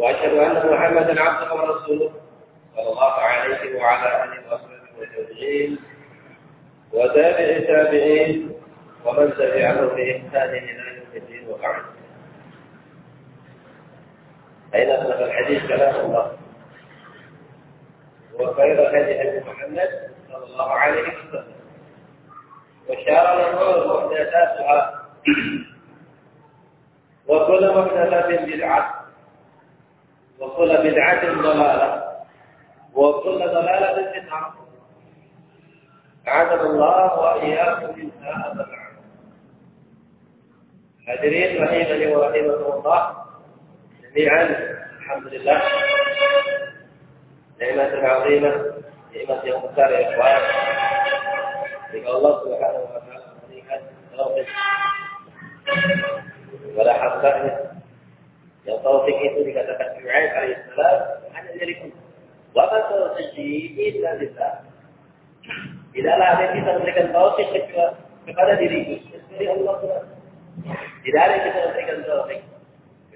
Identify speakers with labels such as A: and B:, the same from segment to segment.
A: وأشهد أن محمدا عبده ورسوله صلى الله عليه وعلى آله وصحبه والتابعين وتابع التابعين ومن تبعهم بإحسان إلى يوم الدين وبعد. أين أصدق الحديث كلام الله؟ وخير هدي محمد صلى الله عليه وسلم. وشار الأمور محدثاتها. وكل محدثة بدعة. وكل بدعة ضلالة. وكل ضلالة في النار. أعاذنا الله وإياكم من هذا العمل حاضرين رحمني ورحمكم الله. جميعا الحمد لله. نعمة عظيمة نعمة يوم ikhwan jika Allah Subhanahu wa taala memberikan taufik kepada hambanya yang taufik itu dikatakan billah tidaklah ada yang bisa memberikan taufik kepada diriku kecuali Allah Subhanahu tidak ada yang bisa memberikan taufik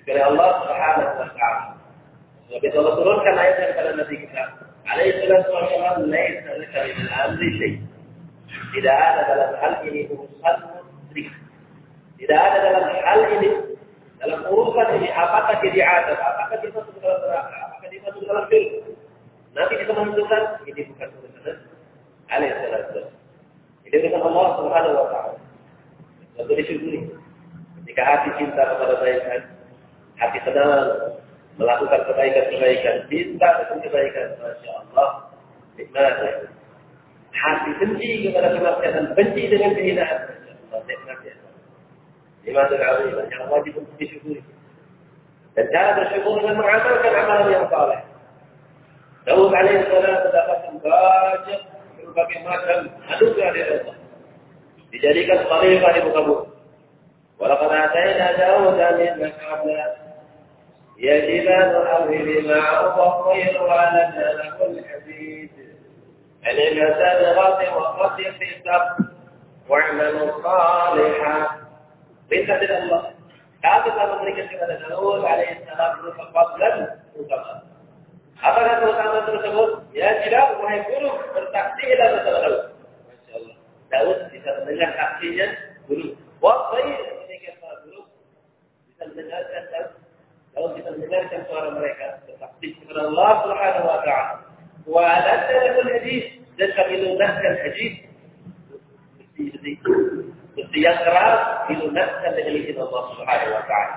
A: kecuali Allah Subhanahu wa taala. Sebab itu Allah turunkan ayat kepada Nabi kita. Alaihi salatu wassalam laisa laka min al-amri syai' tidak ada dalam hal ini urusan musyrik tidak ada dalam hal ini dalam urusan ini apakah diadab apakah dia masuk dalam neraka apakah dia masuk dalam surga nanti kita menentukan ini bukan urusan wassalam ini urusan Allah Subhanahu wa taala Lalu disyukuri ketika hati cinta kepada kebaikan hati senang melakukan kebaikan-kebaikan, cinta dengan kebaikan, Masya Allah, nikmat. Hati benci kepada kemaksiatan, benci dengan kehinaan, Masya Allah, nikmat ya. Nikmat azimah yang wajib untuk disyukuri. Dan cara bersyukur dengan mengamalkan amalan yang saleh. Daud alaihissalam mendapatkan banyak berbagai macam anugerah dari Allah. Dijadikan khalifah di muka bumi. Walaupun atayna Daud minna qabla ya jibanu awhili ma'u wa khairu ala nalakul hadid. Alim hasad wa qati hisab wa'amalu salihah. Minta dari Allah. Kami telah memberikan kepada Daud alaihissalam berupa fadlan. Apakah keutamaan tersebut? Ya tidak, wahai guru, bertaksilah bersama Daud. Masya Allah. Daud bisa mendengar taksinya guru. Wahai demikian para guru bisa mendengarkan Daud kalau kita mendengarkan suara mereka bertaktik kepada Allah Subhanahu wa taala. Wa alanna lahul hadis dan kami lunaskan hadis besi yang keras dilunaskan dengan izin Allah Subhanahu wa taala.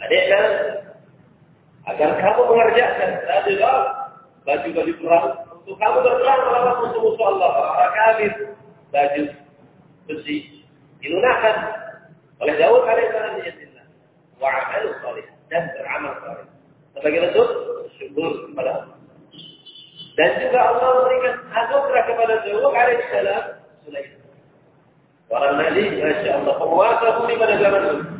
A: Adiknya agar kamu mengerjakan adalah baju-baju perang untuk kamu berperang melawan musuh-musuh Allah para kafir baju besi dilunaskan oleh Daud alaihissalam di wa amalu salih dan beramal saleh. Sebagai bentuk syukur kepada Allah. Dan juga Allah memberikan anugerah kepada Daud alaihissalam Sulaiman. Orang Nabi, Masya Allah, penguasa bumi pada zaman itu.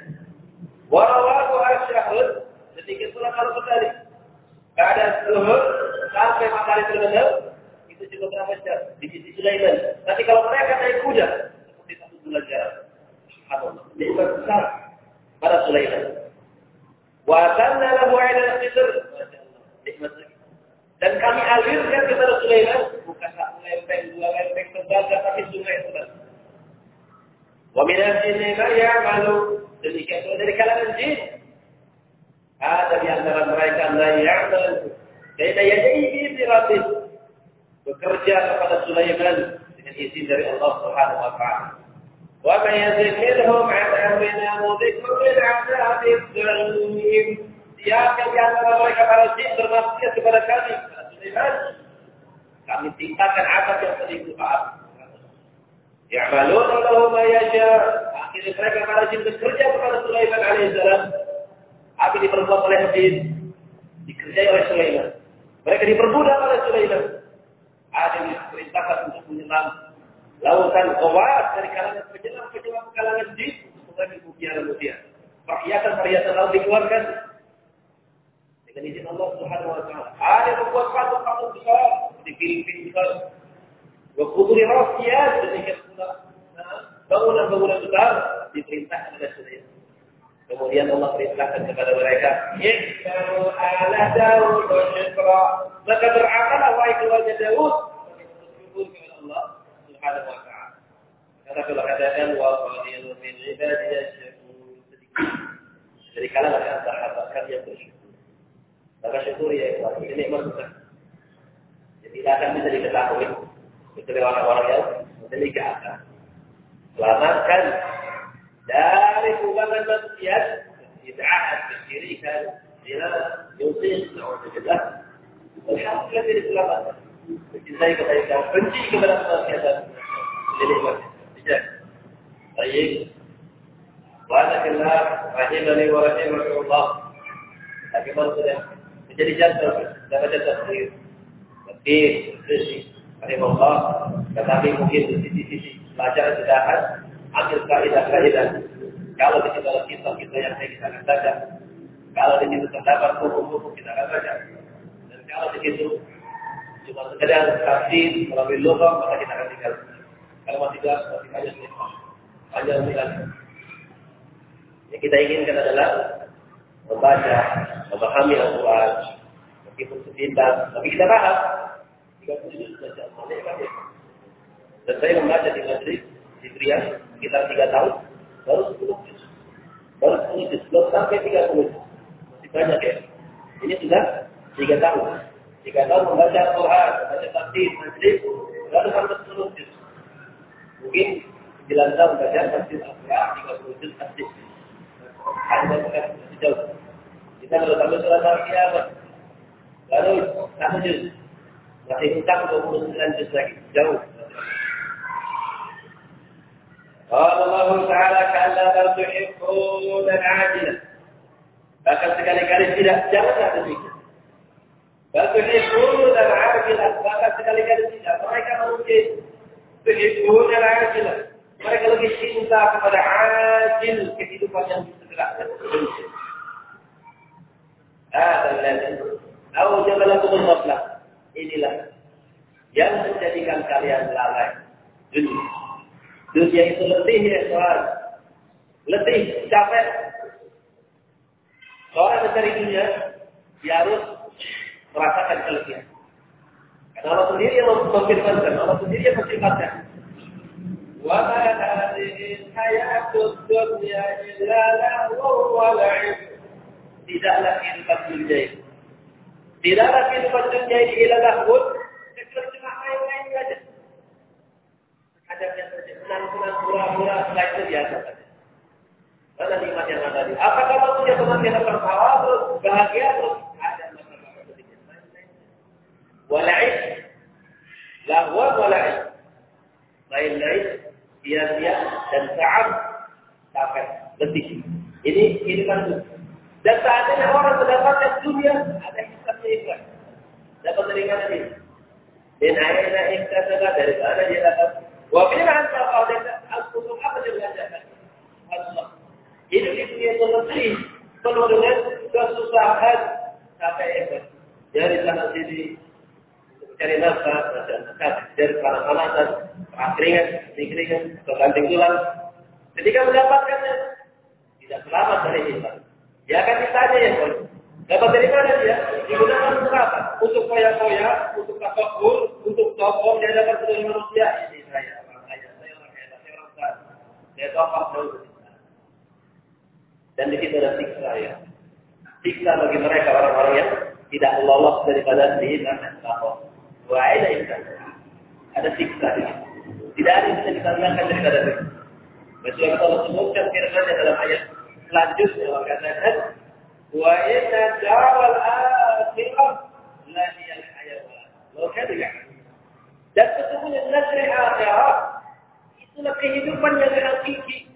A: Warawahu asyahrun sedikit pula kalau kembali. Keadaan zuhur sampai matahari terbenam itu juga berapa jam di sisi Sulaiman. Tapi kalau mereka naik kuda seperti satu bulan jalan. Subhanallah. Nikmat besar pada Sulaiman. Lahu ala al-qitr. Nikmat lagi. Dan kami alirkan kepada Sulaiman bukan satu lempeng, dua lempeng terbaga tapi sungai terbaga. Wa min al-jinni ma ya'malu. Demikian pula dari kalangan jin. Ada di antara mereka yang. Kaya yadaihi biratis. Bekerja kepada Sulaiman dengan izin dari Allah Subhanahu wa taala. Wa. Siapa di antara mereka para jin bermaksiat kepada kami, Sulaiman, kami tingkatkan azab yang pedih berupa Ya'maluna. Mereka para jin bekerja kepada Sulaiman alaihissalam. Yang diperbuat oleh jin? Dikerjai oleh Sulaiman. Mereka diperbudak oleh Sulaiman. Ada yang diperintahkan untuk menyelam lautan kawas dari kalangan penyelam-penyelam kalangan jin mengambil mutiara-mutiara. Perhiasan-perhiasan laut dikeluarkan dengan izin Allah Subhanahu wa taala. Ada yang membuat patung-patung besar di Filipina besar. Waktu rakyat demikian pula bangunan-bangunan besar diperintahkan oleh Sulaiman. Kemudian Allah perintahkan kepada mereka, "Ihsanu ala Daud syukra." Maka beramallah wahai keluarga Daud bersyukur kepada Allah Subhanahu wa taala. Kalau wa min. Dari kalangan kalian bersyukur. Maka syukur ya ikhwan, ini nikmat. Jadi tidak akan bisa diketahui kecuali orang-orang yang memiliki akal. Selamatkan dari hubungan maksiat bid'ah kesyirikan ila yusil na'udzubillah alhamdulillah tidak selamat mencintai kebaikan benci kepada kemaksiatan jadi tidak baik. Wa'alaikumsalam. Rahimani wa rahimahullah Bagaimana sudah menjadi jantung dan baca tafsir. Sisi rahimahullah tetapi mungkin di sisi-sisi pelajaran sudah ambil kaidah-kaidah. Kalau di situ ada kisah-kisah yang saya kita akan baca. Kalau di situ terdapat hukum-hukum kita akan baca. Dan kalau di situ cuma sekedar tafsir melalui logam maka kita akan tinggal. Kalau masih tidak, masih banyak Panjang sekali. Yang kita inginkan adalah membaca, memahami Al-Quran, meskipun sepintas, tapi kita paham. Jika sudah baca, Dan saya membaca di Madrid, di Trias, sekitar tiga tahun, baru sepuluh juz. Baru sepuluh juz, belum sampai tiga puluh juz. Masih banyak ya. Ini sudah tiga tahun. Tiga tahun membaca Al-Quran, membaca tafsir, Madrid, baru sampai sepuluh juz. Mungkin sembilan tahun baca tafsir Al-Quran, tiga puluh juz tafsir. Hanya bukan jauh. Kita kalau sampai surat Al-Qiyamah, lalu satu juz. Masih hutang 29 juz lagi, jauh. قال الله Taala kalla bal tuhibbun al-ajila. Bahkan sekali-kali tidak janganlah demikian. Bal tuhibbun al-ajila. Bahkan sekali-kali tidak. Mereka mungkin tuhibbun al-ajila. Mereka lebih cinta kepada ajil kehidupan yang disegerakan. Ada yang Au jabalakum al Inilah yang menjadikan kalian lalai dunia. Dunia itu letih ya soal. Letih, capek. Seorang mencari dunia, dia harus merasakan keletihan. Karena Allah sendiri yang memfirmankan, Allah sendiri yang mensifatkan. Hadhihi hayatud dunya illa lahu wa la'ib. Tidaklah kehidupan dunia ini. Tidaklah kehidupan dunia ini illa lahu kecuali cuma main-main saja. Adanya saja senang-senang pura-pura setelah itu biasa saja. Mana nikmat yang ada di? Apakah manusia senantiasa tertawa terus bahagia terus ada masalah sedikit lahwa sia-sia dan saat capek, letih. Ini kehidupan dunia. Dan saatnya orang mendapatkan dunia ada hisabnya ikhlas. Dapat mana ini? Dan akhirnya dari mana dia dapat Wabila anta qadaka al-kutub apa yang diajarkan? Allah. Hidup di dunia itu letih, penuh dengan kesusahan sampai hebat. Dari sana sini mencari nafkah, dari panas-panasan, keringat, keringat, atau ganting tulang. Ketika mendapatkannya, tidak selamat dari hisab. Dia akan ditanya ya, Dapat dari mana dia? Digunakan untuk apa? Untuk koya-koya, untuk tafakur, untuk tokoh, dia dapat dari manusia. Ini saya orang kaya, saya orang kaya. Saya tokoh dulu. Dan di situ ada siksa ya. siksa bagi mereka orang-orang yang tidak lolos daripada zina dan tahun. Ini ada siksa di situ. Tidak ada yang bisa kita hilangkan daripada itu. Betul yang Allah sebutkan firman dalam ayat selanjutnya Allah katakan wa inna daral akhirah la hiyal hayawan. Lo kata Dan sesungguhnya negeri akhirat itulah kehidupan yang hakiki,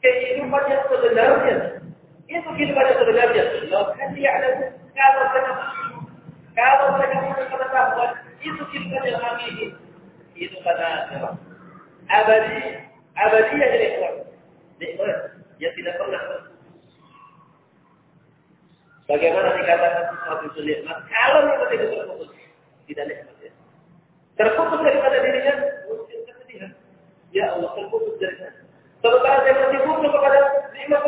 A: kehidupan yang sebenarnya. Itu kehidupan yang sebenarnya. Lo kan dia ada kalau mereka kalau mereka punya pengetahuan itu kehidupan yang hakiki. Itu akhirat. Abadi, abadi yang nikmat. Nikmat yang tidak pernah Bagaimana dikatakan sesuatu itu nikmat? Kalau nikmat itu terputus, tidak nikmat ya. Terputus daripada dirinya. Ya Allah, terputus dari saya. Sementara saya masih butuh kepada nikmat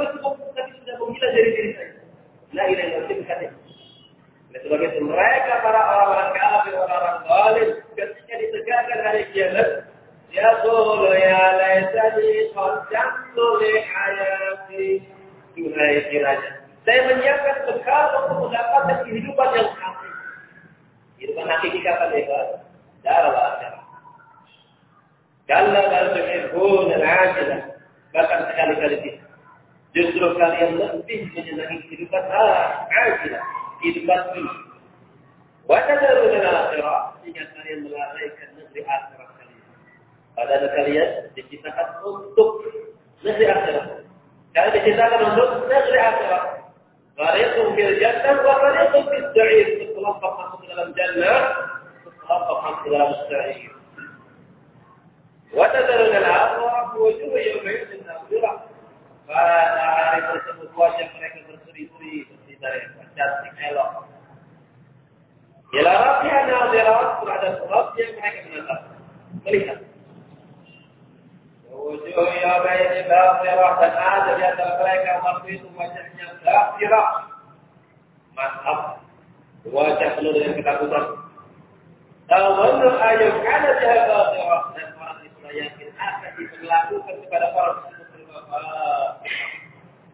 A: Tawadhu ayat kana jahat basirah dan orang itu yakin akan diperlakukan kepada orang tersebut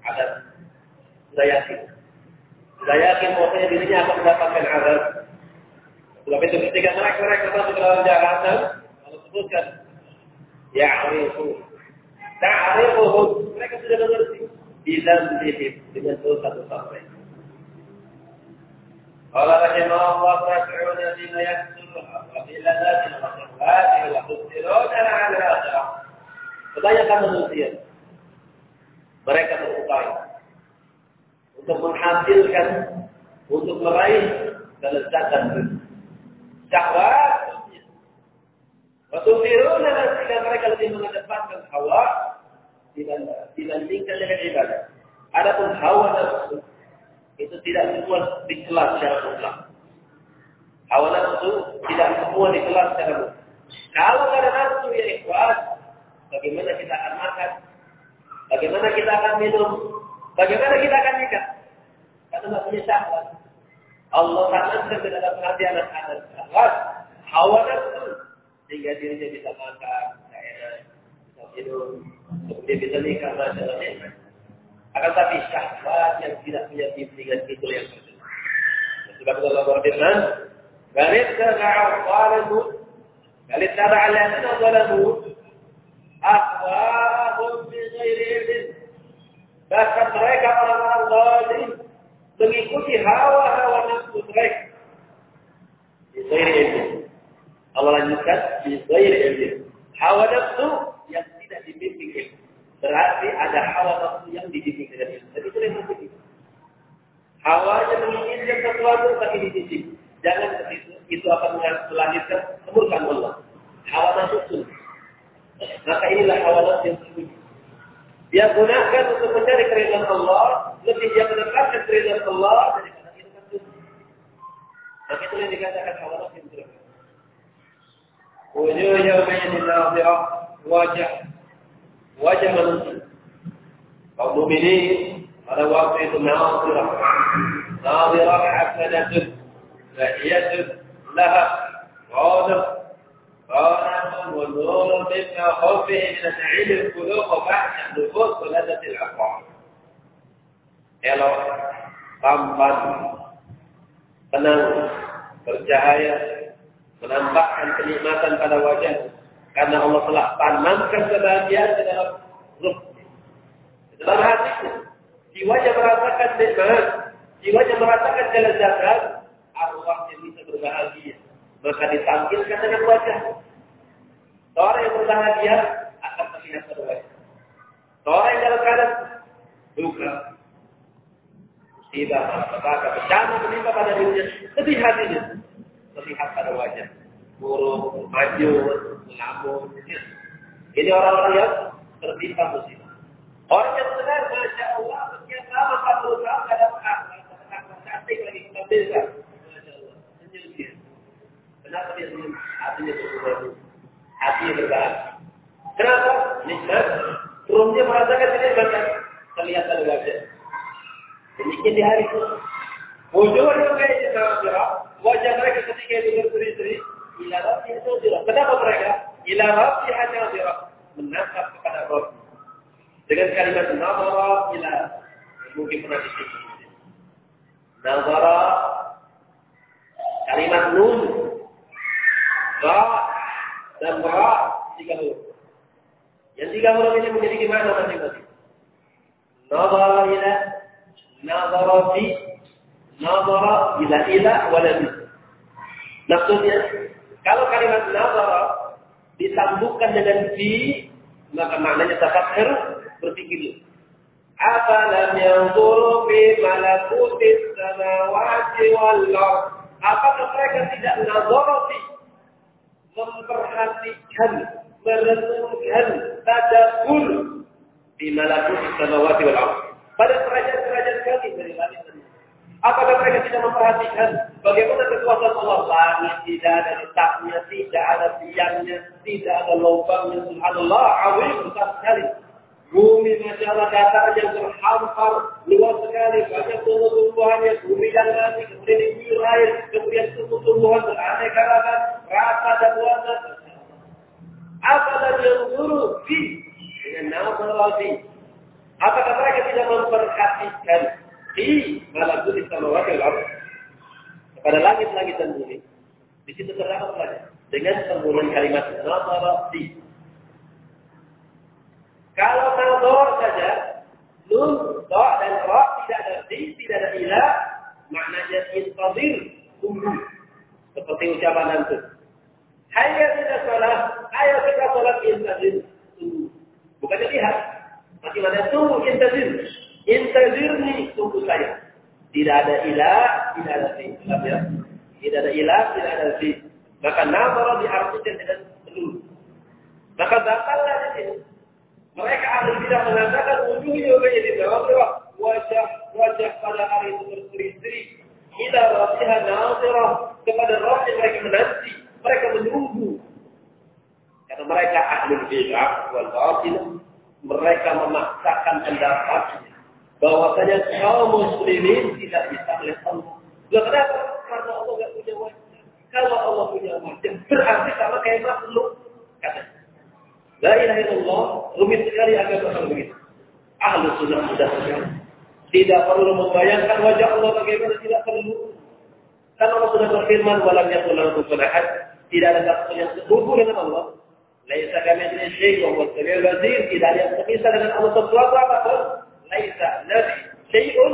A: ada sudah yakin sudah yakin bahwasanya dirinya akan mendapatkan azab sebab itu ketika mereka mereka masuk ke dalam jahanam Allah sebutkan ya'rifu ta'rifuhum mereka sudah mengerti bidan dengan dosa-dosa mereka قال رحمه الله تدعون بما Kebanyakan manusia mereka berupaya untuk menghasilkan, untuk meraih kelezatan dunia. Syahwat dunia. Wasufiruna sehingga mereka lebih mengedepankan hawa dibandingkan dengan ibadah. Adapun hawa nafsu itu tidak semua dikelas secara mutlak. Hawa nafsu tidak semua dikelas secara mutlak. Kalau ada nafsu ya ikhwan, bagaimana kita akan makan, bagaimana kita akan minum, bagaimana kita akan nikah. Karena tidak punya syahwat. Allah tanamkan ke dalam hati anak-anak syahwat, hawa nafsu, sehingga dirinya bisa makan, bisa minum, kemudian bisa nikah, dan lain akan tapi syahwat yang tidak punya bimbingan itu yang terjadi. Sebab Allah berfirman, "Galit taba'a zalimu, galit taba'a alladziina zalamu, ahwaahum bi ghairi ilmin." Bahkan mereka orang-orang zalim mengikuti hawa-hawa nafsu mereka. Bi ghairi. Allah lanjutkan, bi ghairi. Hawa nafsu yang tidak dibimbing. Berarti ada hawa nafsu yang dididik dengan ilmu. Itu yang penting. Hawanya menginginkan sesuatu tapi dididik. Jangan itu, itu akan melahirkan kemurkaan Allah. Hawa nafsu. Maka inilah hawa nafsu yang sembunyi. Dia gunakan untuk mencari keridhaan Allah, lebih dia mendapatkan keridhaan Allah daripada kehidupan dunia. Maka itu yang dikatakan hawa nafsu yang terlalu. Wujuh yawmayin nadhirah wajah wajah manusia. Kaum mukminin pada waktu itu nazirah. Nazirah hasanatun. Lahiyatun laha. Qadr. قانة والنور مما خوفه من نعيم القلوب وبحث النفوس ولذة الأفعال. Elok, tampan, tenang, bercahaya, menambahkan kenikmatan pada wajah. Karena Allah telah tanamkan kebahagiaan di dalam ruh. Di dalam hatinya. Jiwanya merasakan nikmat. Jiwanya merasakan kelezatan. Arwahnya bisa berbahagia. Maka ditampilkan dengan wajah. Orang yang berbahagia akan terlihat pada wajah. Orang yang dalam keadaan duka, musibah, malapetaka, bencana menimpa pada dirinya, lebih hatinya terlihat pada wajah. Buruk, maju, melamun. Ini orang-orang yang tertimpa musibah. Orang yang benar, Masya Allah, sekian lama 40 tahun ada cantik lagi kita. Masya Allah, senyum dia. Kenapa dia senyum? Hatinya berubah. Hatinya berbahagia. Kenapa? Nikmat. Rumahnya merasakan terlihat pada wajah. Demikian di hari itu. Wujudnya kayak di wajah mereka ketika itu berseri-seri. Ila Rabbi Nazirah. Kenapa mereka? Ila Rabbi Nazirah. Menatap kepada Rabb. Dengan kalimat Nazara ila. Mungkin pernah disebut. Nazara. Kalimat Nun. Ra. Dan Ra. Tiga huruf. Yang tiga huruf ini memiliki makna masing-masing. Nazara ila. Nazara fi. Nazara ila ila waladi. Maksudnya, kalau kalimat nazara disambungkan dengan fi, maka maknanya tafakkir berpikir. Afalam yanzuru fi malakutis samawati wal ard. Apakah mereka tidak nazarati memperhatikan, merenungkan tadabbur di malakutis samawati wal ard. Pada kerajaan-kerajaan kami dari langit Apakah mereka tidak memperhatikan bagaimana kekuasaan Allah? Langit tidak ada letaknya, tidak ada tiangnya, tidak ada lubangnya. Subhanallah, awil besar sekali. Bumi masalah datar yang terhampar luas sekali, banyak tumbuh-tumbuhannya, bumi dan langit, kemudian diguyur kemudian tumbuh-tumbuhan beraneka ragam, rasa dan warna. Apakah yang guru fi dengan nama fi? Apakah mereka tidak memperhatikan di malakut samawati wal kepada langit-langit dan bumi. Di situ terdapat dengan penggunaan kalimat nazarati. Kalau nazar saja, nun, ta dan ra tidak ada di, tidak ada ila, maknanya intazir, tunggu. Seperti ucapan nanti. Hayya tidak salah, ayo kita salat intazir, tunggu. Bukannya lihat, ada tunggu intazir. Intazirni tunggu saya. Tidak ada ilah, tidak ada fi. Ya? Tidak ada ilah, tidak ada fi. Maka nazara diartikan dengan belum. Maka batallah di sini. Mereka ahli tidak mengatakan ujungnya menjadi nazarah. Wajah wajah pada hari itu berseri-seri. Ila rabbiha nazarah. Kepada yang mereka menanti. Mereka menunggu. Karena mereka ahli bid'ah wal batil. Mereka memaksakan pendapatnya bahwasanya kaum muslimin tidak bisa melihat Allah. Loh kenapa? Karena Allah tidak punya wajah. Kalau Allah punya wajah, berarti sama kayak makhluk. Kata. La ilaha illallah, rumit sekali agama kalau begitu. Ahlu sunnah sudah. Tidak perlu membayangkan wajah Allah bagaimana, tidak perlu. Karena Allah sudah berfirman, walam yakul lahu. Tidak ada satu yang setuju dengan Allah. Laisa kami jenis syekh, wa huwa basir. Tidak ada yang semisal dengan Allah sesuatu apa pun. Laisa nabi syai'un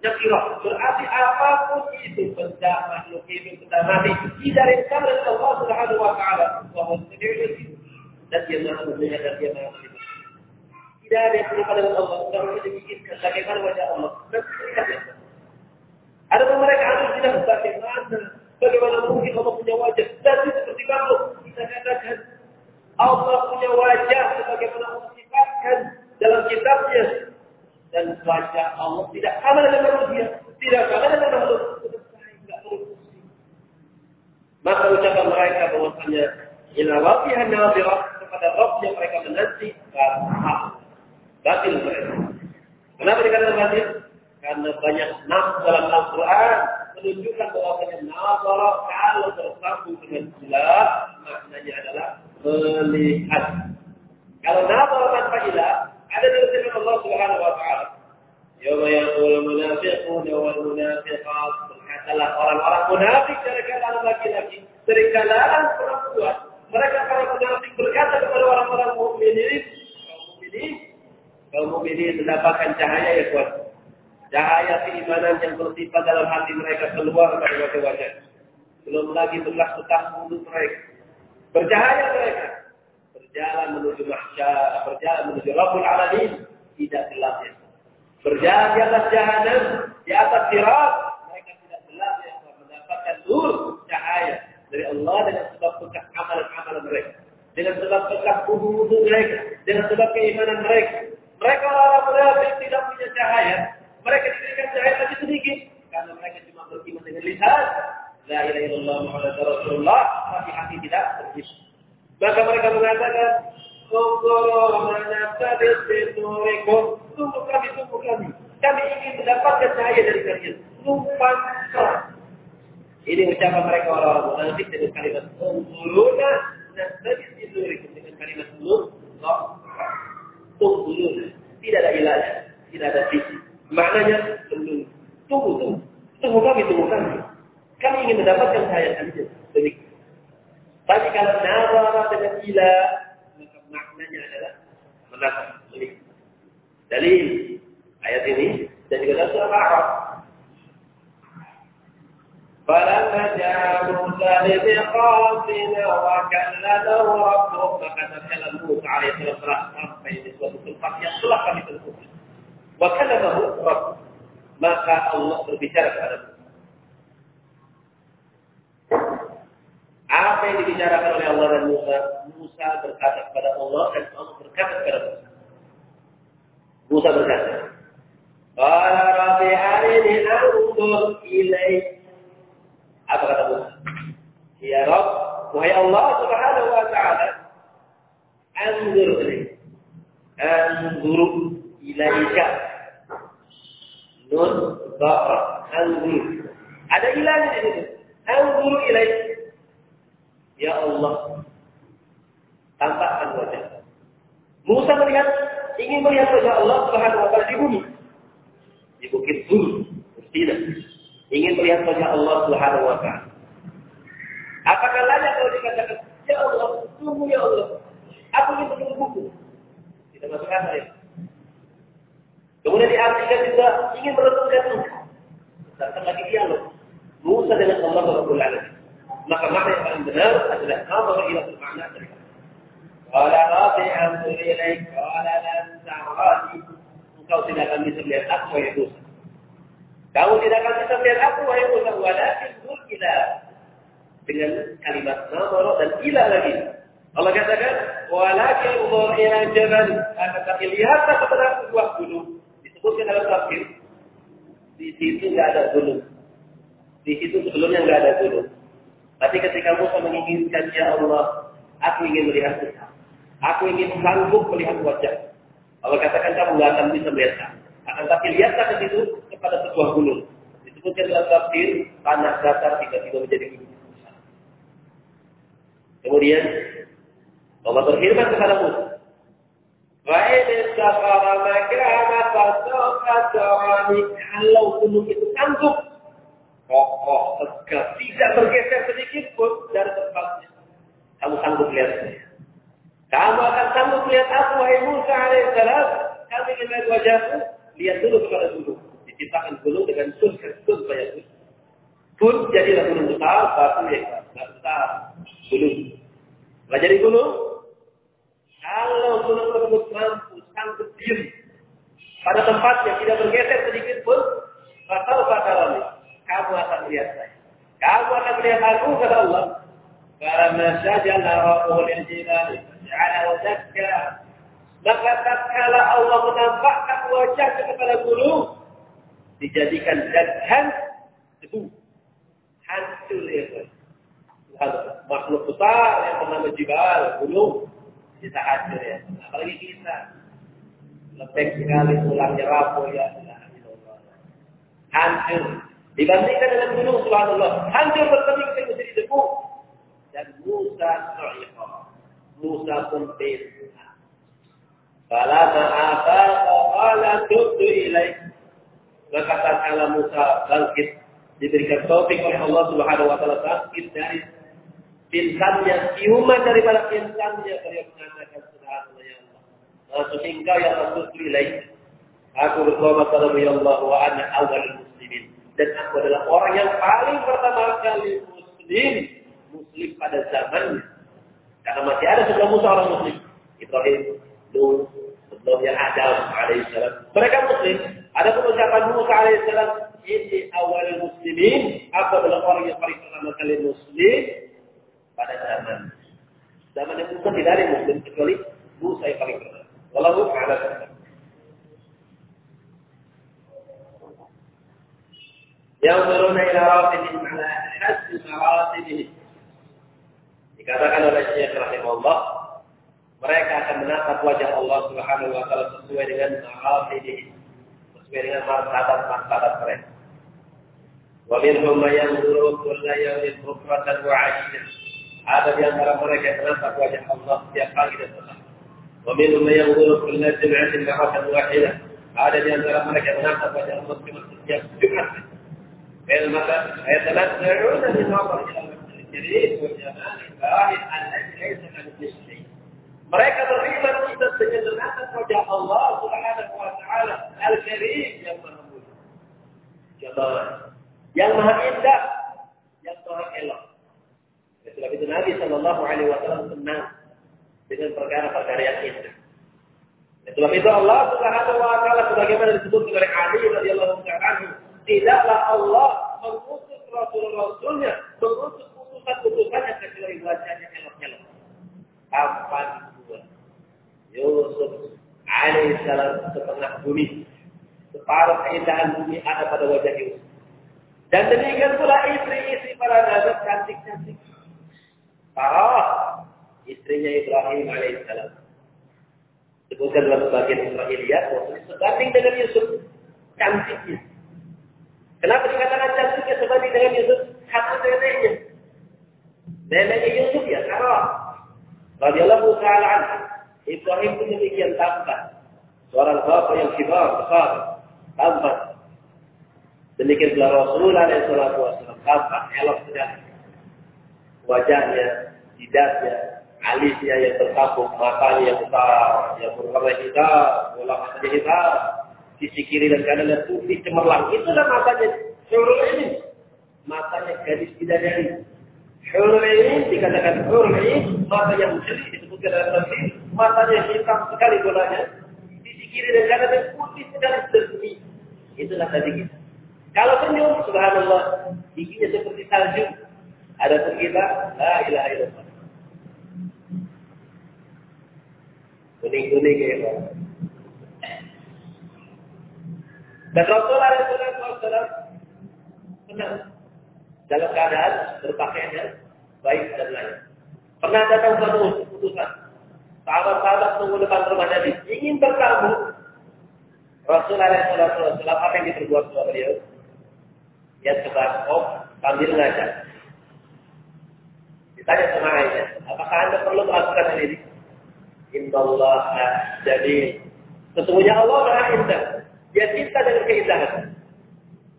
A: nakirah. Berarti apa pun itu benda makhluk hidup benda mati tidak ada dari Allah Subhanahu wa taala. Wa huwa dan dia maha dan dia maha. Tidak ada yang serupa dengan Allah. Tidak bisa dibikinkan bagaimana wajah Allah. Dan lihat ya. Ada mereka harus tidak bagaimana bagaimana mungkin Allah punya wajah. Dan seperti makhluk. Kita katakan Allah punya wajah sebagaimana Allah sifatkan dalam kitabnya dan wajah Allah tidak sama dengan manusia, tidak sama dengan makhluk. Maka ucapan mereka bahwasanya ila rabbiha nadhirah kepada Rabb yang mereka menanti batil. Batil mereka. Kenapa dikatakan batil? Karena banyak nas dalam Al-Quran menunjukkan bahwasanya nazara kalau bersambung dengan ilah maknanya adalah melihat. Kalau nazara tanpa ilah ada dari firman Allah Subhanahu wa taala. Yawma yaqul munafiqun wal munafiqat berkatalah orang-orang munafik dari kalangan laki-laki, dari kalangan perempuan. Mereka para munafik berkata kepada orang-orang mukminin, kaum mukminin, kaum mukminin mendapatkan cahaya ya kuat. Cahaya keimanan yang bersifat dalam hati mereka keluar dari wajah-wajah. Belum lagi bekas-bekas mulut mereka. Bercahaya mereka. Berjalan menuju mahsyar, berjalan menuju Rabbul Alamin. Tidak gelap ya. Berjalan di atas jahanam, di atas sirat. Mereka tidak gelap ya. Mendapatkan nur, cahaya dari Allah dengan sebab bekas amalan-amalan mereka. Dengan sebab bekas wudhu mereka. Dengan sebab keimanan mereka. Mereka orang munafik tidak punya cahaya. Mereka diberikan cahaya tapi sedikit. Karena mereka cuma beriman dengan lisan. La ilaha illallah Muhammad Rasulullah. Tapi hati tidak berislam. Maka mereka mengatakan, Tunggu mana sinurikum. Tunggu kami, tunggu kami. Kami ingin mendapatkan cahaya dari kalian. Numpang Ini ucapan mereka orang-orang munafik dengan berkata kepada Musa. Musa berkata, Qala Rabbi arini anzur ilaik. Apa kata Musa? Ya wahai Allah subhanahu wa ta'ala, anzur ilaik. Anzur ilaika. Nun, anzur. Ada ilahnya di situ. Ilaik. Ya Allah, tampakkan wajah. Musa melihat, ingin melihat wajah Allah Subhanahu wa taala di bumi. Di bukit Zur, tidak. Ingin melihat wajah Allah Subhanahu wa taala. Apakah layak kalau dikatakan, Ya Allah, tunggu ya Allah. Aku ingin menuju buku. Tidak masuk akal ya. Kemudian diartikan juga ingin merenungkan engkau. Datang lagi dialog. Musa dengan Allah Rabbul Alamin. maka makna yang paling benar adalah nazar ila makna dari Qala rabbi anzur ilaik qala lan engkau tidak akan bisa melihat aku wahai Musa. Kamu tidak akan bisa melihat aku wahai Musa. Walakin zur ila dengan kalimat nazar dan ila lagi. Allah katakan walakin zur ila jabal akan tapi lihatlah kepada sebuah gunung. Disebutkan dalam tafsir. Di situ tidak ada gunung. Di situ sebelumnya nggak ada gunung. Tapi ketika Musa menginginkan, Ya Allah, aku ingin melihat Musa. Aku ingin sanggup melihat wajah. Allah katakan kamu nggak akan bisa melihat. Akan tapi lihatlah ke situ kepada sebuah gunung. Disebutkan dalam tafsir, tanah datar tiba-tiba menjadi gunung. Kemudian Allah berfirman kepada Musa, Wa'in istafara makana fasoka tarani kalau gunung itu sanggup kokoh, tegak, tidak bergeser sedikit pun dari tempatnya. Kamu sanggup melihat saya. Kamu akan sanggup melihat aku, wahai Musa alaihissalam. Ingin melihat wajahku, lihat dulu kepada gunung. Diciptakan gunung dengan sun, sun banyak sun. Sun jadilah gunung besar, batu ya, batu besar, gunung. Nah jadi gunung, kalau gunung tersebut mampu sanggup diam pada tempat yang tidak bergeser sedikit pun, atau pada kamu akan melihat saya. Kamu akan melihat aku kata Allah. Karena saja narahu lil jilal ja'ala zakka. Maka tatkala Allah menampakkan wajahnya kepada gunung, dijadikan dakhan debu. Hancur ya. Makhluk besar yang bernama jibal, gunung, bisa hancur ya. Apalagi kita. Lembek sekali tulangnya rapuh ya. Hancur. Dibandingkan dengan gunung subhanallah. Hancur berkeping menjadi debu. Dan Musa sa'iqa. Musa pun pesa. Falama afaqa qala tubtu maka tatkala Musa bangkit diberikan taufik oleh Allah Subhanahu wa taala bangkit dari pingsannya, ciuman daripada pingsannya beliau mengatakan subhanallah ya Allah. Maksud engkau yang Rasul ilaih. Aku berdoa kepada ya Allah wa ana awal muslimin. Dan aku adalah orang yang paling pertama kali muslim. Muslim pada zamannya. Karena masih ada sebelum Musa orang muslim. Ibrahim, Nuh, sebelumnya Adam alaihissalam. Mereka muslim. Ada pun ucapan Musa alaihissalam. Ini awal muslimin. Aku adalah orang yang paling pertama kali muslim pada zaman. Zaman yang Musa tidak ada muslim kecuali Musa yang paling pertama. Wallahu a'lam. ينظرون إلى راتبهم على حسب مراتبهم Dikatakan oleh Syekh Rahimullah, mereka akan menatap wajah Allah Subhanahu wa taala sesuai dengan ma'afihi, sesuai dengan martabat-martabat mereka. Wa minhum may yanzuru kulla yawmin bukratan wa. Ada di antara mereka yang menatap wajah Allah setiap pagi dan petang. Wa minhum may yanzuru kulla jum'atin marratan wahidah. Ada di antara mereka yang menatap wajah Allah setiap Jumat. Ilmatan, ayat ayat المسلمين والجماعة الباعد الذي ليس كالمسلمين mereka beriman kita menyenangkan wajah Allah Subhanahu wa taala Al-Karim yang Maha Mulia. Yang Maha Indah, yang Maha Elok. Sebab itu Nabi sallallahu alaihi wasallam senang dengan perkara-perkara yang indah. Sebab itu Allah Subhanahu wa taala sebagaimana disebut oleh Ali radhiyallahu anhu, tidaklah Allah mengutus rasul-rasulnya, mengutus putusan-putusannya kecuali wajahnya elok-elok. Kapan dua? Yusuf alaihissalam setengah bumi. Separuh keindahan bumi ada pada wajah Yusuf. Dan demikian pula istri-istri para nabi cantik-cantik. Parah istrinya Ibrahim alaihissalam. Sebutkan dalam sebagian Israeliat, sebanding dengan Yusuf cantiknya. Kenapa dikatakan cantiknya sebanding dengan Yusuf? Karena neneknya. Neneknya Yusuf ya Sarah. Radiyallahu ta'ala anhu. Ibrahim pun demikian tampan. Seorang bapak yang kibar, besar, tampan. Demikian pula Rasulullah SAW tampan, elok sekali. Wajahnya, jidatnya, alisnya yang terkapuk, matanya yang besar, yang berwarna hitam, bola matanya hitam, sisi kiri dan kanan putih cemerlang. Itulah matanya hurul ini. Matanya gadis bidadari. Hurul dikatakan hurul mata yang jeli disebutkan dalam tafsir. Matanya hitam sekali bolanya. Sisi kiri dan kanan putih sekali bersemi. Itulah tadi kita. Kalau senyum, subhanallah, giginya seperti salju. Ada pun kita, la ilaha illallah. Kuning-kuning ya, Dan Rasulullah SAW senang dalam keadaan berpakaiannya baik dan lain. Pernah datang satu keputusan. Sahabat-sahabat tunggu depan rumah Nabi ingin bertamu. Rasulullah SAW apa yang diperbuat oleh beliau? Dia oh, sambil ngajak. Ditanya sama Aisyah, apakah anda perlu melakukan hal ini? Inna Allah jadi sesungguhnya Allah maha indah. Dia cinta dengan keindahan.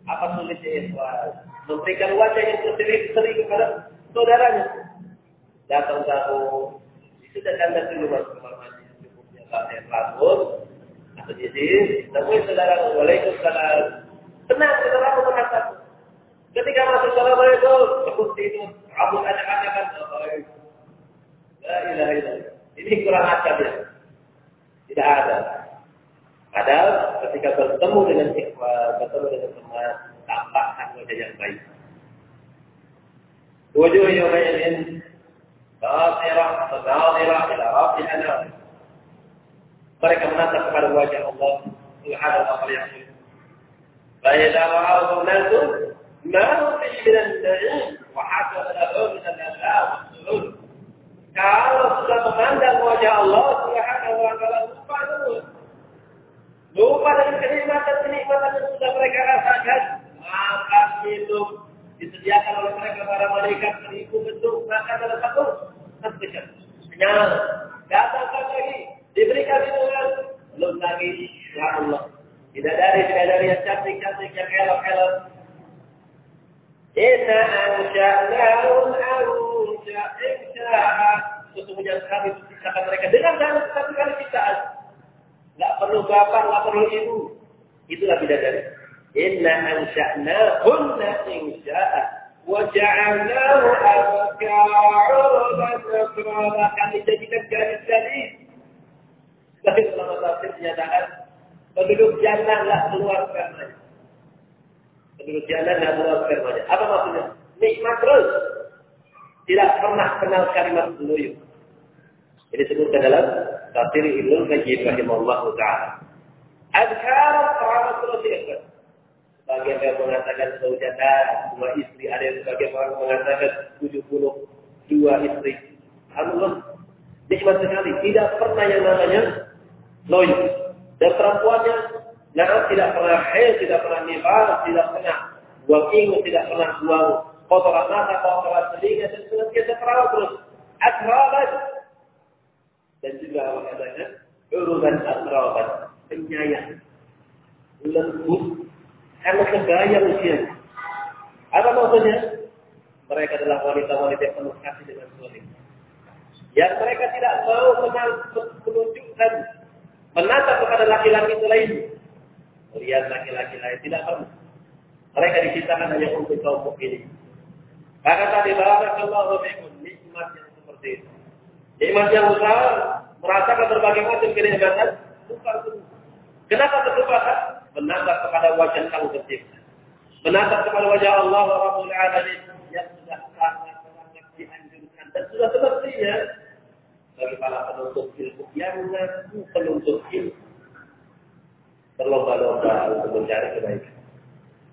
A: Apa sulitnya Islam? Memberikan wajah yang berseri-seri kepada saudaranya. Datang tahu, sudah tanda dulu mas kamar mandi cukupnya pakai rambut atau di sini, temui saudara Waalaikumsalam. Tenang, saudara aku mengatakan. Ketika masuk Assalamualaikum, seperti itu, rambut anak-anak kan, La ilaha illallah. Ini kurang ajar ya. Tidak ada. Padahal ketika bertemu dengan ikhwan, bertemu dengan teman, tampakkan wajah yang baik. Wujud yawmaidin basirah, nadhirah ila rabbiha Mereka menatap kepada wajah Allah Subhanahu wa ta'ala. فإذا رأوه الناس ما نطي من النعيم وحسب له من الأذى والسرور. Kalau sudah memandang wajah Allah Subhanahu wa taala lupa dulu Lupa dengan kenikmatan-kenikmatan yang sudah mereka rasakan. Makan, minum, disediakan oleh mereka para malaikat seribu bentuk makan dalam satu satu Kenyang. Datangkan lagi, diberikan minuman. Belum lagi, ya Allah. Tidak dari tidak dari yang cantik-cantik, yang elok-elok. Inna ansha'nahum ansha insya'a. Sesungguhnya kami menciptakan mereka dengan satu kali ciptaan. Nggak perlu bapak, nggak perlu ibu. Itulah bidadari. Inna ansha'nahunna insya'a. Waja'alnahu abka'uruban akrama. Kami jadikan gadis-gadis. Tapi ulama tafsir menyatakan penduduk janganlah keluar karenanya. Penduduk jangan tidak keluar karenanya. Apa maksudnya? Nikmat terus. Tidak pernah kenal kalimat loyo. Ini disebutkan dalam tafsir Ibnu Qayyim rahimahullah taala. Adhar keramat terus ya. Sebagian yang mengatakan saudara dua istri, ada yang sebagian orang mengatakan 72 istri. Alhamdulillah, nikmat sekali. Tidak pernah yang namanya loyo. Dan perempuannya nah, tidak pernah haid, tidak pernah nifas, tidak pernah buang ingus, tidak pernah buang kotoran mata, kotoran telinga, dan senantiasa perawat terus. Akrabat. Dan juga Allah katakan, urusan akrabat, penyayang, lembut, karena segaya usia. Apa maksudnya? Mereka adalah wanita-wanita yang penuh kasih dengan suami. Yang mereka tidak mau menunjukkan menatap kepada laki-laki itu lain. Melihat laki-laki lain tidak perlu. Mereka diciptakan hanya untuk kaum ini. Maka tadi barakallahu fikum nikmat yang seperti itu. Nikmat yang besar merasakan berbagai macam kenikmatan bukan Kenapa terlupakan? Menatap kepada wajah kamu tercipta. Menatap kepada wajah Allah Rabbul Alamin yang sudah sangat-sangat dianjurkan dan sudah semestinya bagi para penuntut ilmu yang mengaku penuntut ilmu. Berlomba-lomba untuk mencari kebaikan.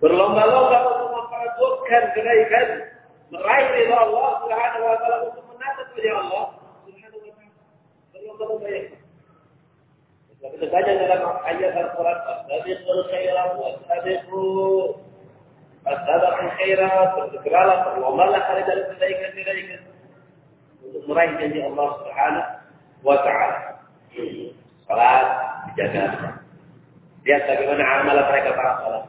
A: Berlomba-lomba untuk memperjuangkan kebaikan. Meraih ridha Allah Subhanahu wa taala untuk menatap wajah Allah Subhanahu wa taala. Berlomba-lomba yang Tapi terbanyak dalam ayat Al-Quran, "Fastabiqul khairat wa sabiqu Fastabiqul khairat, bersegeralah, berlombalah kalian dalam kebaikan-kebaikan untuk meraih janji Allah Subhanahu wa taala. Salat dijaga. Lihat bagaimana amalan mereka para salat.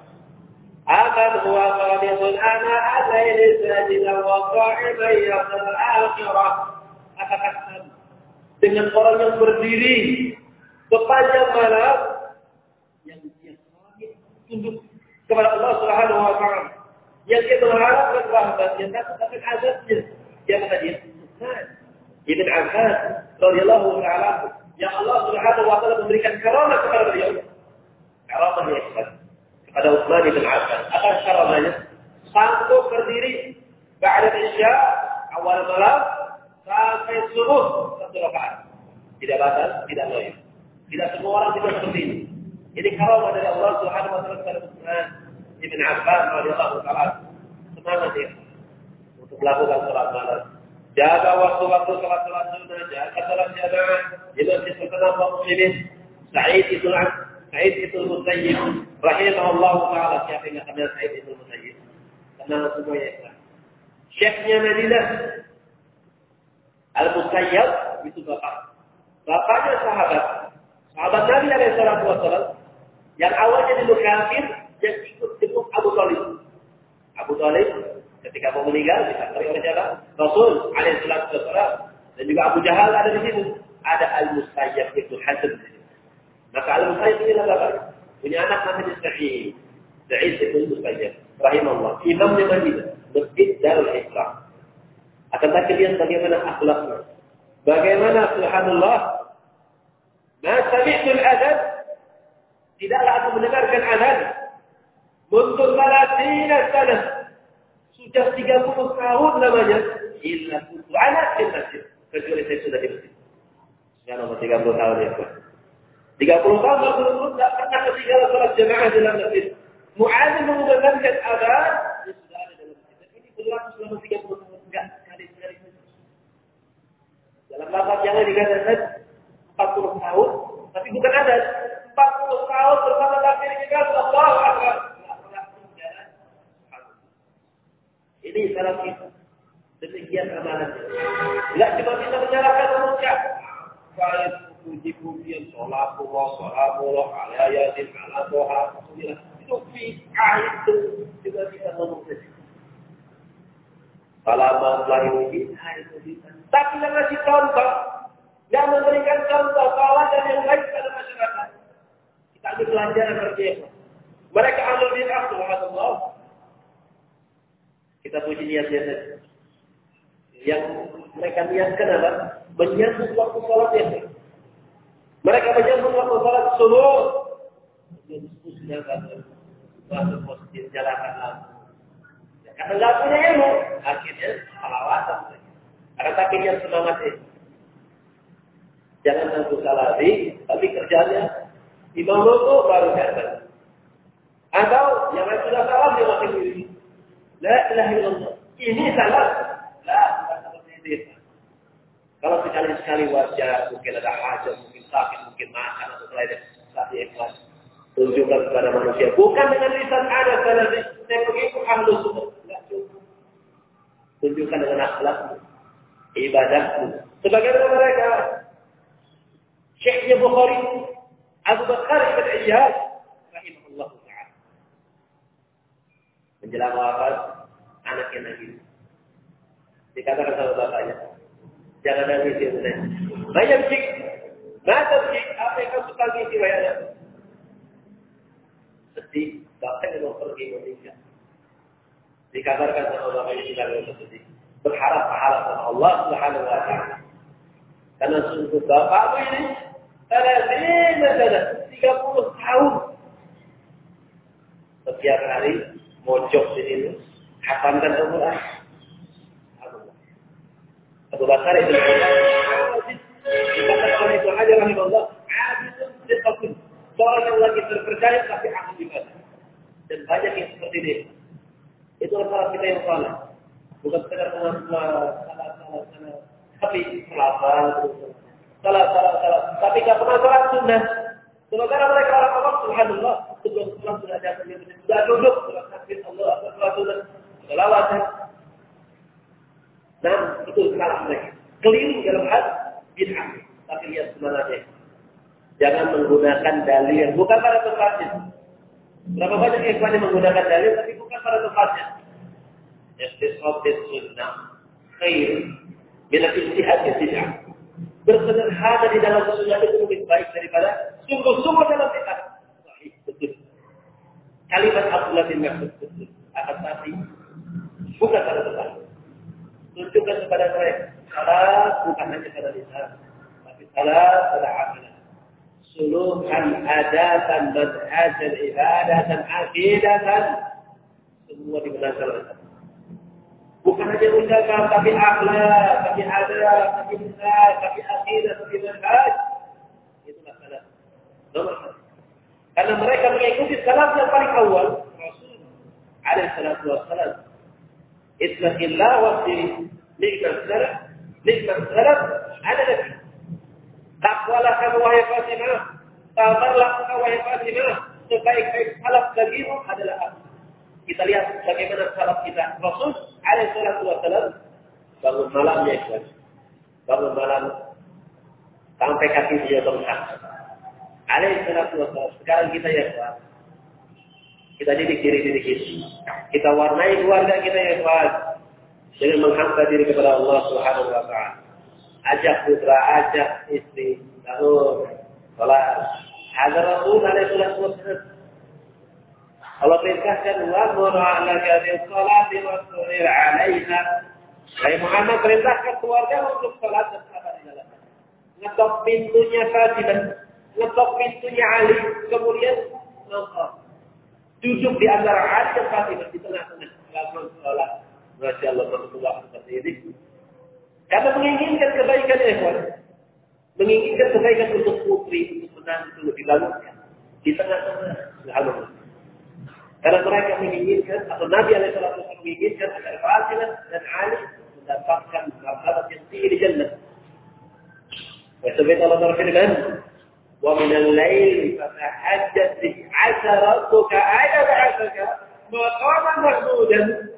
A: Huwa qanitun ana al-laili sajidan wa qa'iman yaqul akhirah. Apakah dengan orang yang berdiri sepanjang malam yang dia tunduk kepada Allah Subhanahu wa taala yang dia berharap rahmatnya takut akan azabnya dia kata dia Ibn Abbas radhiyallahu taala yang Allah Subhanahu wa taala memberikan karamah kepada beliau. Karamah yang hebat kepada Utsman bin Affan. Apa karamahnya? Sanggup berdiri ba'da isya awal malam sampai subuh satu rakaat. Tidak batal, tidak loyo. Tidak semua orang bisa seperti ini. Ini karamah dari Allah Subhanahu wa taala kepada Utsman bin Affan radhiyallahu taala. Semangat dia untuk melakukan sholat malam jaga waktu-waktu sholat-sholat sunnah, jaga sholat jamaah di masjid kaum muslimin. Sa'id itu Sa'id itu Musayyib, rahimahullah taala siapa yang kenal Sa'id itu Musayyib? Kenal semuanya Islam. Syekhnya Madinah, Al-Musayyib itu bapak. Bapaknya sahabat. Sahabat Nabi alaihi salatu wasallam yang awalnya dulu kafir yang ikut jemput Abu Talib. Abu Talib ketika mau meninggal disampai oleh siapa? Rasul alaihissalatu wassalam. Dan juga Abu Jahal ada di situ. Ada Al-Musayyab itu Hasan. Maka Al-Musayyab ini adalah punya anak namanya Sa'id. Sa'id itu Musayyab. Rahimahullah. Imamnya Madinah. Masjid Darul Islam. Akan tapi lihat bagaimana akhlaknya. Bagaimana subhanallah. Ma sami'tul adhan. Tidaklah aku mendengarkan adhan. Mundur salatina sanah sudah 30 tahun namanya. Illa kuntu anak di masjid. Kecuali saya sudah di masjid. Ya nomor 30 tahun ya Pak. 30 tahun berturut-turut tidak pernah ketinggalan sholat jamaah dalam masjid. Mu'adzim mengumandangkan adhan, dia sudah ada dalam masjid. Ini berlaku selama 30 tahun. Enggak. Dalam lapat yang dikatakan 40 tahun, tapi bukan ada 40 tahun bersama laki kita Allah. Ini salah kita. Demikian amalannya. Tidak cuma bisa menyalahkan manusia. Baik puji-pujian, sholatullah, sholatullah, ala yasin, ala doha, itu bid'ah itu juga bisa menulis. Kalau lain bid'ah itu bisa. Tapi yang ngasih yang memberikan contoh dan yang baik pada masyarakat. Kita ambil pelajaran dari Mereka ambil bid'ah, subhanallah. Kita puji niatnya saja. Yang mereka niatkan adalah menyambut waktu sholat yang mereka menyambut waktu sholat subuh. Ya, karena nggak punya ilmu, akhirnya salawatan. Karena takutnya semangat itu. Jangan nunggu salari, tapi kerjanya imam itu baru datang. Atau yang lain sudah salam dia makin diri. La ilaha illallah. Ini salah. La. Kalau sekali-sekali wajar, mungkin ada hajat, mungkin sakit, mungkin makan atau lainnya, tapi ikhlas. Tunjukkan kepada manusia. Bukan dengan lisan ada, karena saya begitu ahlu sunnah. Tidak cukup. Tunjukkan dengan akhlak, ibadahmu. Sebagaimana mereka, Syekhnya Bukhari, Abu Bakar ibn Iyad, rahimahullah ta'ala. Menjelang wafat, anaknya nangis. Dikatakan sama bapaknya, jangan nangis ya benar. Banyak sih, mata sih, apa yang kamu tangisi wayangnya? Sedih, bapaknya mau pergi meninggal. Dikabarkan sama bapaknya tidak mau sedih. Berharap pahala sama Allah Subhanahu wa taala. Karena sungguh bapakmu ini Salasina sana, 30 tahun. Setiap hari mojok di sini, hafalkan Al-Quran. Abu Bakar itu dikatakan oleh Ibnu Hajar rahimahullah, abidun sifatun. Seorang yang lagi terpercaya tapi aku ibadah. Dan banyak yang seperti ini. Itu orang kita yang salah. Bukan sekedar mengaku salah, salah, salah. Tapi salah, salah, salah, salah. Tapi tidak pernah sholat sunnah. Sementara mereka orang Allah subhanallah sebelum sholat sudah ada sudah duduk sudah takbir Allah sholat sunnah selawat. Dan itu salah mereka. Keliru dalam hal bid'ah. Tapi lihat sebenarnya. Jangan menggunakan dalil bukan pada tempatnya. Berapa banyak yang menggunakan dalil tapi bukan pada tempatnya. Istisqab sunnah khair min al-ijtihad bid'ah bersederhana di dalam sunnah itu lebih baik daripada sungguh-sungguh dalam bid'ah. Sahih, betul. Kalimat Abdullah bin Mas'ud betul. Akan tapi bukan pada tempat. Tunjukkan kepada mereka. Salah bukan hanya pada lisan, tapi salah pada amalan. Suluhan, adatan, manhajan, ibadatan, akidatan. Semua dibenarkan oleh Bukan hanya ucapan, tapi akhlak, tapi adab, tapi misal, tapi akidah, tapi manhaj. Itulah salah. Nomor satu. Karena mereka mengikuti salat yang paling awal. Rasul alaihi salatu wassalam. Ittaqillah wa fi nikmat salaf. Nikmat salaf ada lagi. Takwalah kamu wahai Fatimah. Sabarlah kamu wahai Fatimah. Sebaik-baik salaf bagimu adalah aku. Kita lihat bagaimana salaf kita. Rasul alaihi salatu wasallam bangun malamnya ikhwan. Bangun malam sampai kaki dia bengkak. Alaihi salatu wasallam. Sekarang kita ya ikhwan. Kita didik diri diri kita. Kita warnai keluarga kita ya ikhwan. Dengan menghamba diri kepada Allah Subhanahu wa taala. Ajak putra, ajak istri, lalu sholat. Ada Rasul alaihi salatu wasallam Allah perintahkan wa'mur 'alaka bis-shalati wasbir 'alaiha. Hai Muhammad perintahkan keluarga untuk salat dan sabar di dalamnya. Ngetok pintunya Fatimah, ngetok pintunya Ali, kemudian ngetok. Duduk di antara Ali dan Fatimah di tengah-tengah. Lalu sholat. Masya Allah, Rasulullah seperti ini. Karena menginginkan kebaikan ikhwan. Menginginkan kebaikan untuk putri, untuk menantu, lebih baguskan. Di tengah-tengah. Alhamdulillah. Karena mereka menginginkan atau Nabi SAW menginginkan agar Fatimah dan Ali mendapatkan martabat yang tinggi di jannah. Sebab Allah berfirman, ومن الليل فتحجد به عسى ربك أن يبعثك مقاما محمودا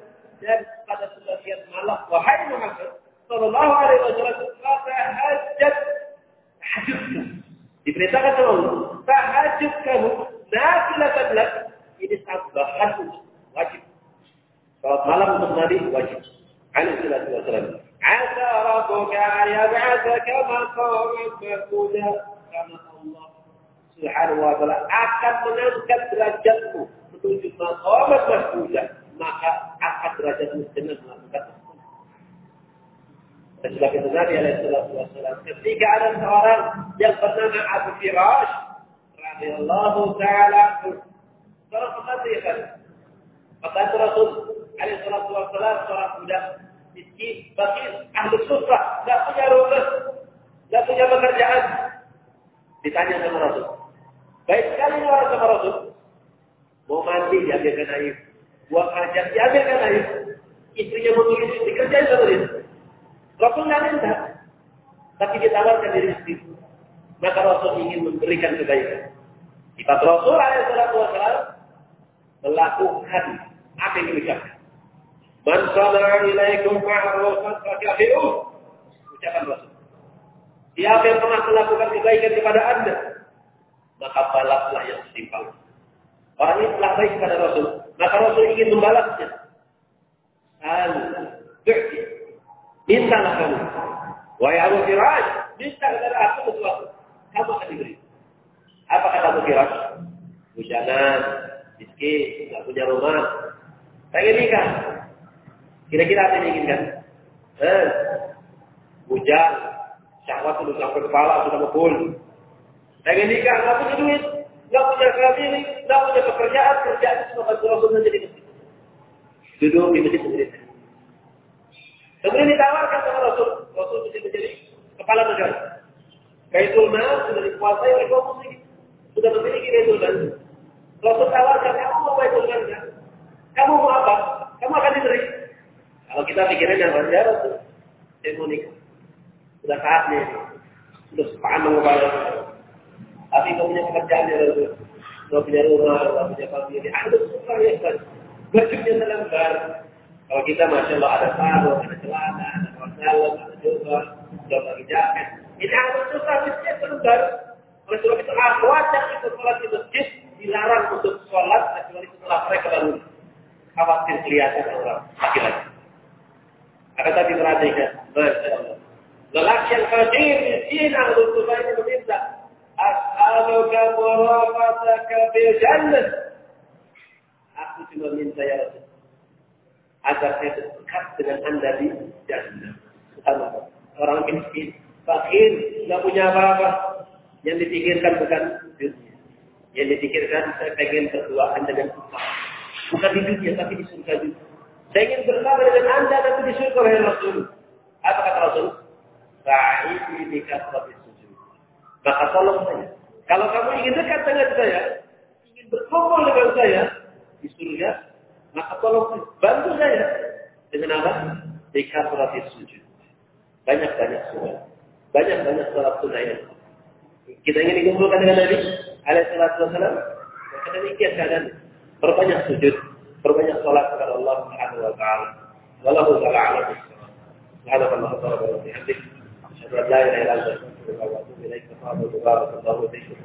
A: dan pada sebagian malam wahai Muhammad sallallahu alaihi wasallam fatahajjad tahajudkan. Diperintahkan Allah, tahajud kamu, nafilatan lak. Ini tambahan untuk wajib. Salat malam untuk Nabi wajib. Alaihi salatu wasallam. Asa rabbuka yab'athaka maqaman mahmuda. Karena Allah Subhanahu wa taala akan mengangkat derajatmu menuju maqaman mahmuda. Maka akan derajatmu dengan melakukan dan sebagai Nabi alaihissalatu wassalam ketika ada seorang yang bernama Abu Firash radhiyallahu taala seorang pembantu kan? Pembantu Rasul alaihissalatu wassalam seorang budak miskin bakir ahli susah tidak punya rumah tidak punya pekerjaan. Ditanya sama Rasul baik sekali orang sama Rasul? Mau mandi diambilkan air buang hajat diambilkan air. Istrinya mau dikerjain sama dia. Rasul nggak minta, tapi ditawarkan diri rezeki. Maka Rasul ingin memberikan kebaikan. Kita Rasul Alaihissalam melakukan apa yang diucapkan. Man sana ilaikum ma'rufan fakafi'uh. Ucapan Rasul. Siapa yang pernah melakukan kebaikan kepada anda, maka balaslah yang setimpal. Orang ini telah baik kepada Rasul, maka Rasul ingin membalasnya. Al Mintalah kamu. Wahai Abu Firaj, minta kepada aku sesuatu. Kamu akan diberi. Apa kata Abu Firaj? Hujanan, miskin, tidak punya rumah. Pengen nikah. Kira-kira apa yang diinginkan? Eh, hujan, syahwat sudah sampai kepala, sudah mukul. Pengen nikah, nggak punya duit, nggak punya family, nggak punya pekerjaan, kerjaan cuma bantu Rasul menjadi masjid. Duduk di masjid sendiri. Kemudian ditawarkan sama Rasul. Rasul mesti menjadi kepala negara. Baitul Mal sudah dikuasai oleh kaum muslim. Sudah memiliki Baitul Mal. Rasul tawarkan, kamu mau Baitul Mal kan? Kamu mau apa? Kamu akan diberi. Kalau kita pikirin yang ya Rasul, saya mau nikah. Sudah saatnya. Sudah sepakat kepala. Tapi kau punya pekerjaan ya Rasul. Kau punya rumah, kau punya family. Anda susah ya kan? Bajunya selembar, kalau kita masya Allah ada sarung, ada celana, ada kaos ada jubah, sudah bagi jaket. Ini harus susah miskin sebentar. Oleh sebab itu wajib itu sholat di masjid dilarang untuk sholat kecuali setelah mereka bangun. Khawatir kelihatan orang laki-laki. Akan tapi perhatikan, Allah. Lelaki yang fajir, miskin, ahlu susah ini meminta. As'aluka murafataka bil jannah. Aku cuma minta ya Rasul agar saya dekat dengan anda di jannah. Subhanallah. Orang miskin, fakir, nggak punya apa-apa. Yang dipikirkan bukan dunia. Yang dipikirkan saya pengen berduaan dengan Allah. Bukan di dunia, tapi di surga juga. Saya ingin bersama dengan anda tapi di surga oleh Rasul. Apa kata Rasul? Ra'idi di kasratis sujud. Maka tolong saya. Kalau kamu ingin dekat dengan saya, ingin berkumpul dengan saya di surga, maka tolong bantu saya dengan apa? Dikar sholat sujud. Banyak-banyak sholat. Banyak-banyak sholat sunnah ini. Kita ingin dikumpulkan dengan Nabi alaihi salatu wasallam. Maka demikian keadaan. Perbanyak sujud. Perbanyak sholat kepada Allah Subhanahu wa taala. Wallahu taala a'lam wa ta'ala wa bihamdihi. Asyhadu an la ilaha illa anta astaghfiruka wa atubu ilaik. Barakallahu fiikum.